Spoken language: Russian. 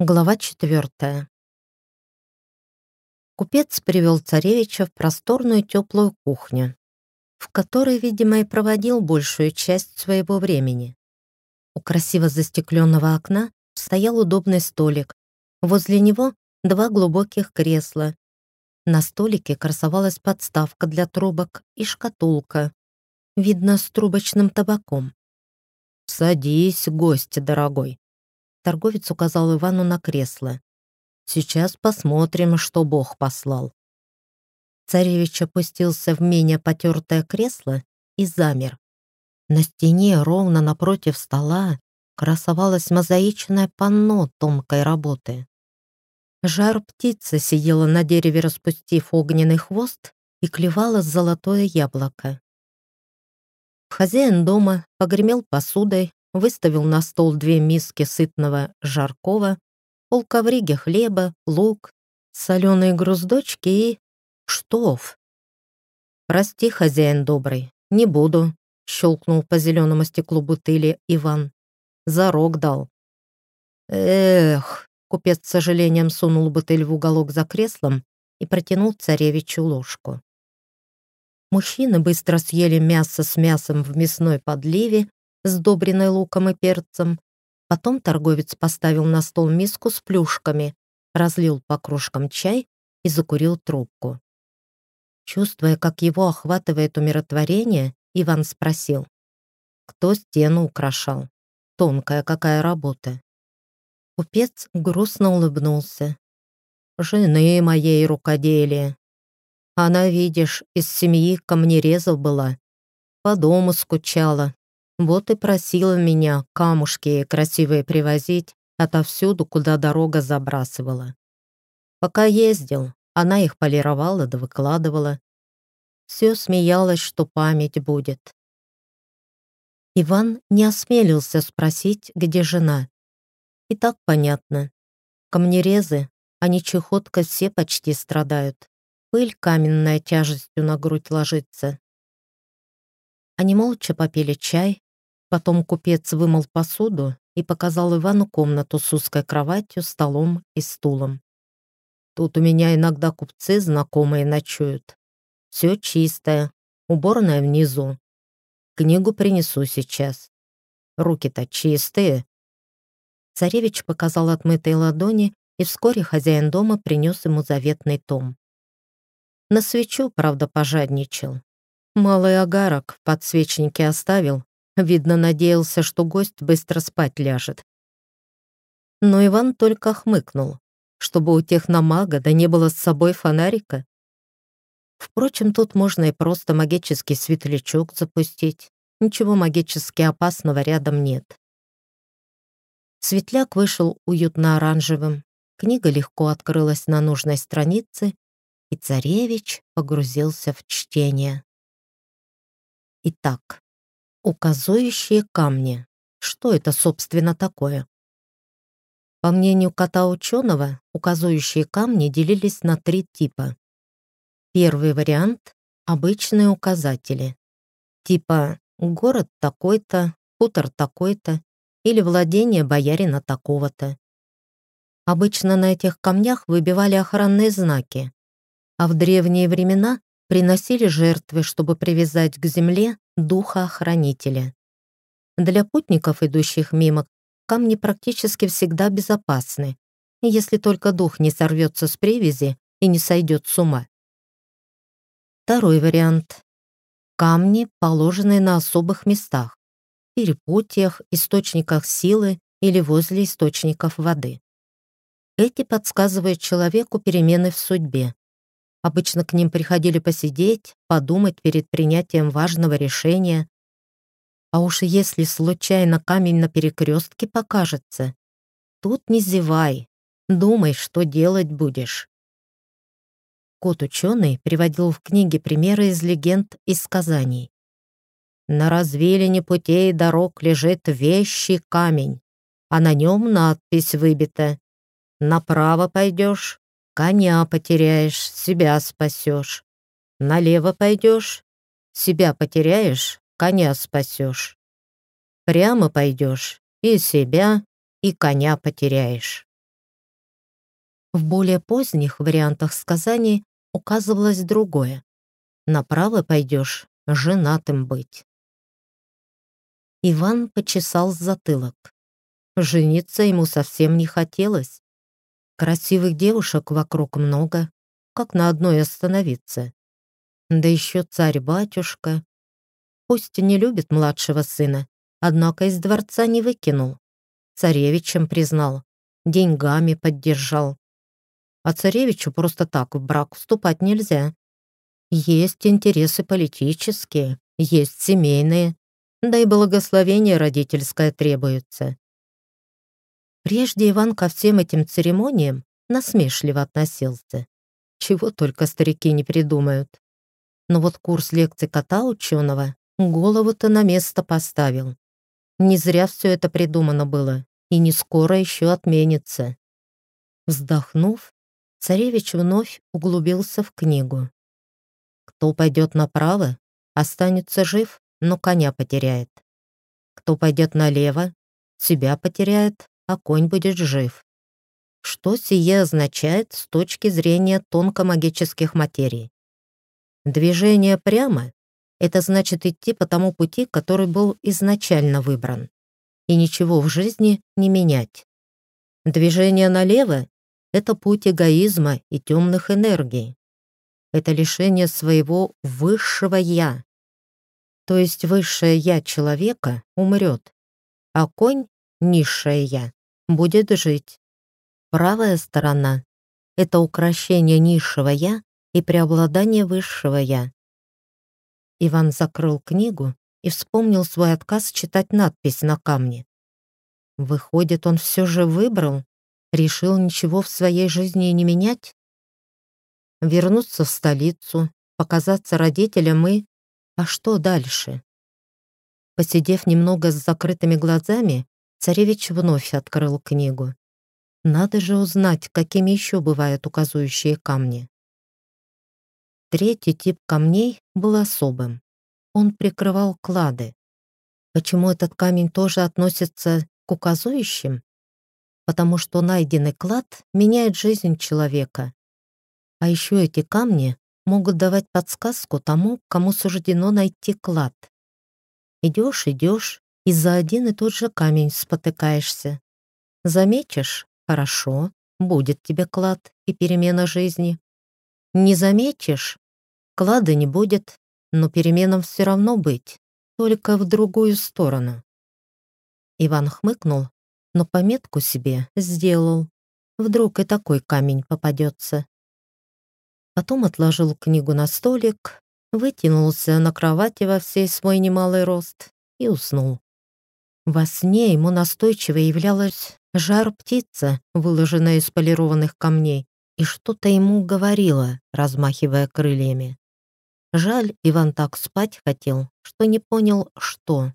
Глава четвертая. Купец привел царевича в просторную теплую кухню, в которой, видимо, и проводил большую часть своего времени. У красиво застекленного окна стоял удобный столик. Возле него два глубоких кресла. На столике красовалась подставка для трубок и шкатулка, видно, с трубочным табаком. «Садись, гость дорогой», Торговец указал Ивану на кресло. «Сейчас посмотрим, что Бог послал». Царевич опустился в менее потертое кресло и замер. На стене, ровно напротив стола, красовалось мозаичное панно тонкой работы. Жар птица сидела на дереве, распустив огненный хвост, и клевала золотое яблоко. Хозяин дома погремел посудой, выставил на стол две миски сытного жаркого, полковриги хлеба, лук, соленые груздочки и штоф. «Прости, хозяин добрый, не буду», — щелкнул по зеленому стеклу бутыли Иван. «Зарок дал». «Эх», — купец с сожалением сунул бутыль в уголок за креслом и протянул царевичу ложку. Мужчины быстро съели мясо с мясом в мясной подливе сдобренной луком и перцем. Потом торговец поставил на стол миску с плюшками, разлил по кружкам чай и закурил трубку. Чувствуя, как его охватывает умиротворение, Иван спросил, кто стену украшал? Тонкая какая работа. Купец грустно улыбнулся. «Жены моей рукоделие. Она, видишь, из семьи камнерезов была. По дому скучала, вот и просила меня камушки красивые привозить отовсюду, куда дорога забрасывала. Пока ездил, она их полировала да выкладывала. Все смеялась, что память будет. Иван не осмелился спросить, где жена. И так понятно. Камнерезы, они чехоткой все почти страдают. Пыль каменная тяжестью на грудь ложится. Они молча попили чай, Потом купец вымыл посуду и показал Ивану комнату с узкой кроватью, столом и стулом. Тут у меня иногда купцы знакомые ночуют. Все чистое, уборная внизу. Книгу принесу сейчас. Руки-то чистые. Царевич показал отмытые ладони, и вскоре хозяин дома принес ему заветный том. На свечу, правда, пожадничал. Малый огарок в подсвечнике оставил, Видно, надеялся, что гость быстро спать ляжет. Но Иван только хмыкнул, чтобы у техномага да не было с собой фонарика. Впрочем, тут можно и просто магический светлячок запустить. Ничего магически опасного рядом нет. Светляк вышел уютно-оранжевым. Книга легко открылась на нужной странице, и царевич погрузился в чтение. Итак, Указующие камни. Что это, собственно, такое? По мнению кота-ученого, указующие камни делились на три типа. Первый вариант — обычные указатели. Типа город такой-то, хутор такой-то или владение боярина такого-то. Обычно на этих камнях выбивали охранные знаки, а в древние времена приносили жертвы, чтобы привязать к земле духа-охранителя. Для путников, идущих мимо, камни практически всегда безопасны, если только дух не сорвется с привязи и не сойдет с ума. Второй вариант. Камни, положенные на особых местах, перепутьях, источниках силы или возле источников воды. Эти подсказывают человеку перемены в судьбе, Обычно к ним приходили посидеть, подумать перед принятием важного решения. А уж если случайно камень на перекрестке покажется, тут не зевай, думай, что делать будешь. Кот-ученый приводил в книге примеры из легенд и сказаний. На развилине путей дорог лежит вещий камень, а на нем надпись выбита «Направо пойдешь, Коня потеряешь, себя спасешь. Налево пойдешь, себя потеряешь, коня спасешь. Прямо пойдешь, и себя, и коня потеряешь. В более поздних вариантах сказаний указывалось другое. Направо пойдешь, женатым быть. Иван почесал затылок. Жениться ему совсем не хотелось. Красивых девушек вокруг много, как на одной остановиться. Да еще царь-батюшка. Пусть не любит младшего сына, однако из дворца не выкинул. Царевичем признал, деньгами поддержал. А царевичу просто так в брак вступать нельзя. Есть интересы политические, есть семейные, да и благословение родительское требуется. Прежде Иван ко всем этим церемониям насмешливо относился. Чего только старики не придумают. Но вот курс лекций кота ученого голову-то на место поставил. Не зря все это придумано было, и не скоро еще отменится. Вздохнув, царевич вновь углубился в книгу. Кто пойдет направо, останется жив, но коня потеряет. Кто пойдет налево, себя потеряет, а конь будет жив. Что сие означает с точки зрения тонкомагических материй? Движение прямо — это значит идти по тому пути, который был изначально выбран, и ничего в жизни не менять. Движение налево — это путь эгоизма и темных энергий. Это лишение своего высшего «я». То есть высшее «я» человека умрет, а конь, низшее «я», будет жить. Правая сторона — это укращение низшего «я» и преобладание высшего «я». Иван закрыл книгу и вспомнил свой отказ читать надпись на камне. Выходит, он все же выбрал, решил ничего в своей жизни не менять? Вернуться в столицу, показаться родителям и... А что дальше? Посидев немного с закрытыми глазами, царевич вновь открыл книгу. Надо же узнать, какими еще бывают указующие камни. Третий тип камней был особым. Он прикрывал клады. Почему этот камень тоже относится к указующим? Потому что найденный клад меняет жизнь человека. А еще эти камни могут давать подсказку тому, кому суждено найти клад. Идешь, идешь, и за один и тот же камень спотыкаешься. Заметишь — хорошо, будет тебе клад и перемена жизни. Не заметишь Клада не будет, но переменам все равно быть, только в другую сторону. Иван хмыкнул, но пометку себе сделал. Вдруг и такой камень попадется. Потом отложил книгу на столик, вытянулся на кровати во всей свой немалый рост и уснул. Во сне ему настойчиво являлась жар-птица, выложенная из полированных камней, и что-то ему говорила, размахивая крыльями. Жаль, Иван так спать хотел, что не понял, что.